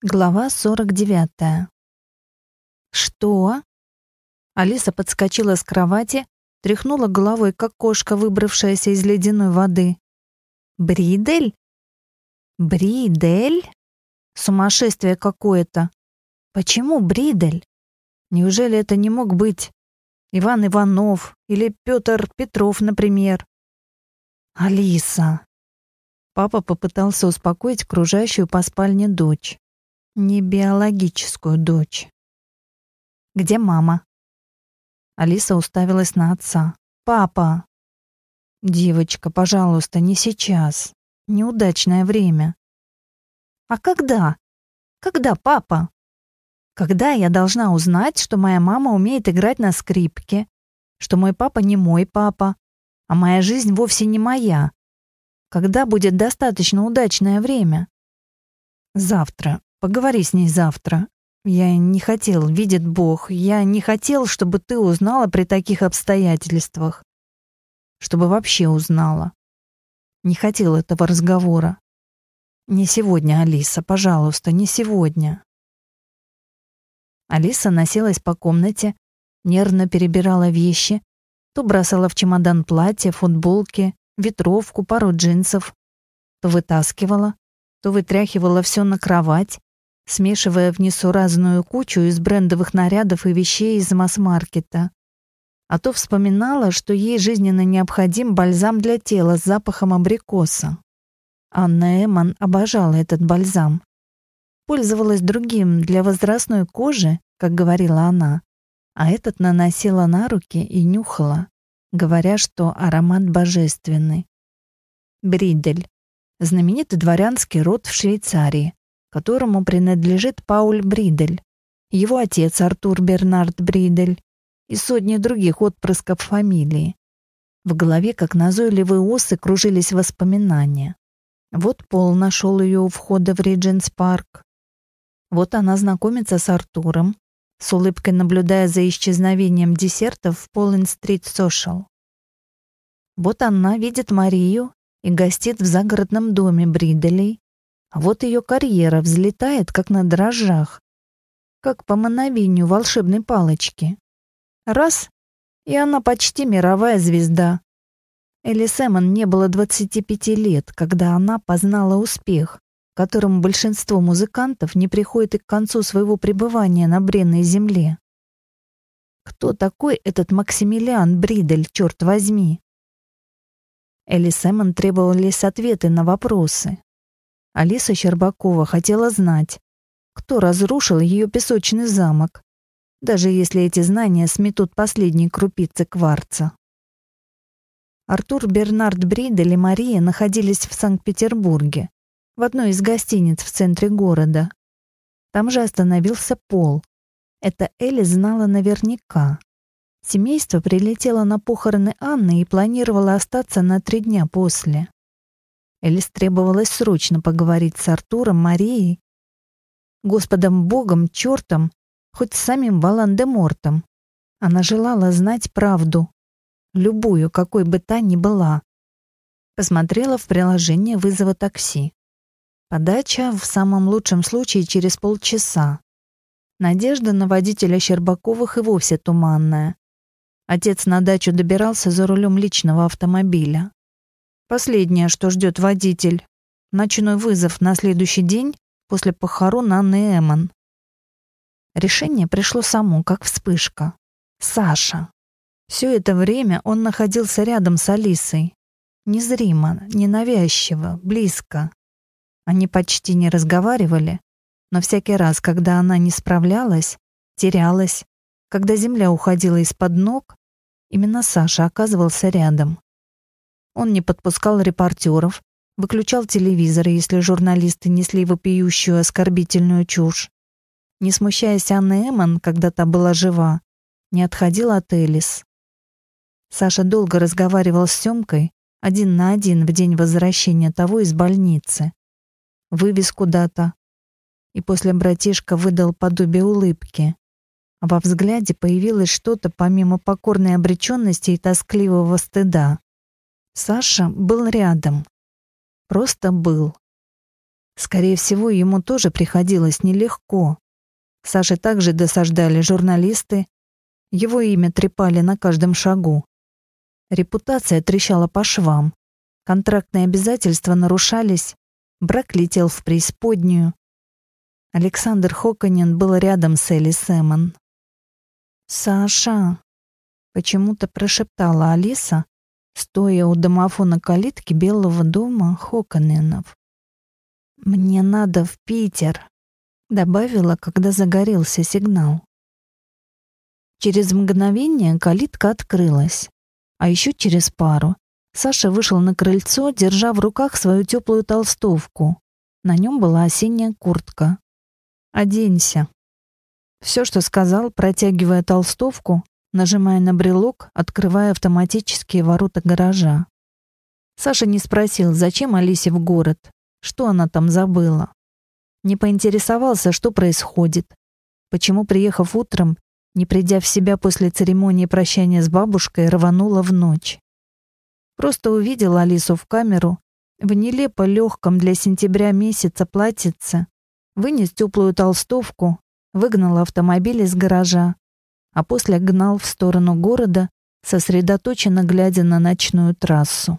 Глава 49. Что? Алиса подскочила с кровати, тряхнула головой, как кошка, выбравшаяся из ледяной воды. Бридель? Бридель? Сумасшествие какое-то. Почему Бридель? Неужели это не мог быть Иван Иванов или Петр Петров, например? Алиса. Папа попытался успокоить кружащую по спальне дочь не биологическую дочь. Где мама? Алиса уставилась на отца. Папа. Девочка, пожалуйста, не сейчас. Неудачное время. А когда? Когда, папа? Когда я должна узнать, что моя мама умеет играть на скрипке, что мой папа не мой папа, а моя жизнь вовсе не моя? Когда будет достаточно удачное время? Завтра, Поговори с ней завтра. Я не хотел, видит Бог, я не хотел, чтобы ты узнала при таких обстоятельствах. Чтобы вообще узнала. Не хотел этого разговора. Не сегодня, Алиса, пожалуйста, не сегодня. Алиса носилась по комнате, нервно перебирала вещи, то бросала в чемодан платье, футболки, ветровку, пару джинсов, то вытаскивала, то вытряхивала все на кровать, смешивая в несуразную кучу из брендовых нарядов и вещей из масс-маркета. А то вспоминала, что ей жизненно необходим бальзам для тела с запахом абрикоса. Анна Эмман обожала этот бальзам. Пользовалась другим для возрастной кожи, как говорила она, а этот наносила на руки и нюхала, говоря, что аромат божественный. Бридель — знаменитый дворянский род в Швейцарии, которому принадлежит Пауль Бридель, его отец Артур Бернард Бридель и сотни других отпрысков фамилии. В голове, как назойливые осы, кружились воспоминания. Вот Пол нашел ее у входа в Ридженс Парк. Вот она знакомится с Артуром, с улыбкой наблюдая за исчезновением десертов в Полин-стрит Сошал. Вот она видит Марию и гостит в загородном доме Бриделей, а вот ее карьера взлетает, как на дрожжах, как по мановению волшебной палочки. Раз — и она почти мировая звезда. Элли Сэмон не было 25 лет, когда она познала успех, которому большинство музыкантов не приходит и к концу своего пребывания на бренной земле. Кто такой этот Максимилиан Бридель, черт возьми? Элли Сэмон требовались ответы на вопросы, Алиса Щербакова хотела знать, кто разрушил ее песочный замок, даже если эти знания сметут последние крупицы кварца. Артур Бернард Бридель и Мария находились в Санкт-Петербурге, в одной из гостиниц в центре города. Там же остановился Пол. Это Элли знала наверняка. Семейство прилетело на похороны Анны и планировало остаться на три дня после. Элис требовалось срочно поговорить с Артуром, Марией, Господом Богом, чертом, хоть с самим Валан-де-Мортом. Она желала знать правду, любую, какой бы та ни была. Посмотрела в приложение вызова такси. Подача в самом лучшем случае через полчаса. Надежда на водителя Щербаковых и вовсе туманная. Отец на дачу добирался за рулем личного автомобиля. Последнее, что ждет водитель. Ночной вызов на следующий день после похорон Анны Эмон. Решение пришло само, как вспышка. Саша. Все это время он находился рядом с Алисой. Незримо, ненавязчиво, близко. Они почти не разговаривали, но всякий раз, когда она не справлялась, терялась, когда земля уходила из-под ног, именно Саша оказывался рядом. Он не подпускал репортеров, выключал телевизор, если журналисты несли вопиющую оскорбительную чушь. Не смущаясь Анны Эммон, когда та была жива, не отходил от Элис. Саша долго разговаривал с Сёмкой один на один в день возвращения того из больницы. Вывез куда-то. И после братишка выдал подобие улыбки. А во взгляде появилось что-то помимо покорной обреченности и тоскливого стыда. Саша был рядом. Просто был. Скорее всего, ему тоже приходилось нелегко. Саше также досаждали журналисты, его имя трепали на каждом шагу. Репутация трещала по швам, контрактные обязательства нарушались, брак летел в преисподнюю. Александр Хоконин был рядом с Элли Сэмон. «Саша!» — почему-то прошептала Алиса, стоя у домофона калитки Белого дома Хоконенов. «Мне надо в Питер», — добавила, когда загорелся сигнал. Через мгновение калитка открылась, а еще через пару Саша вышел на крыльцо, держа в руках свою теплую толстовку. На нем была осенняя куртка. «Оденься». Все, что сказал, протягивая толстовку, нажимая на брелок, открывая автоматические ворота гаража. Саша не спросил, зачем Алисе в город, что она там забыла. Не поинтересовался, что происходит, почему, приехав утром, не придя в себя после церемонии прощания с бабушкой, рванула в ночь. Просто увидел Алису в камеру, в нелепо легком для сентября месяца платьице, вынес теплую толстовку, выгнал автомобиль из гаража, а после гнал в сторону города, сосредоточенно глядя на ночную трассу.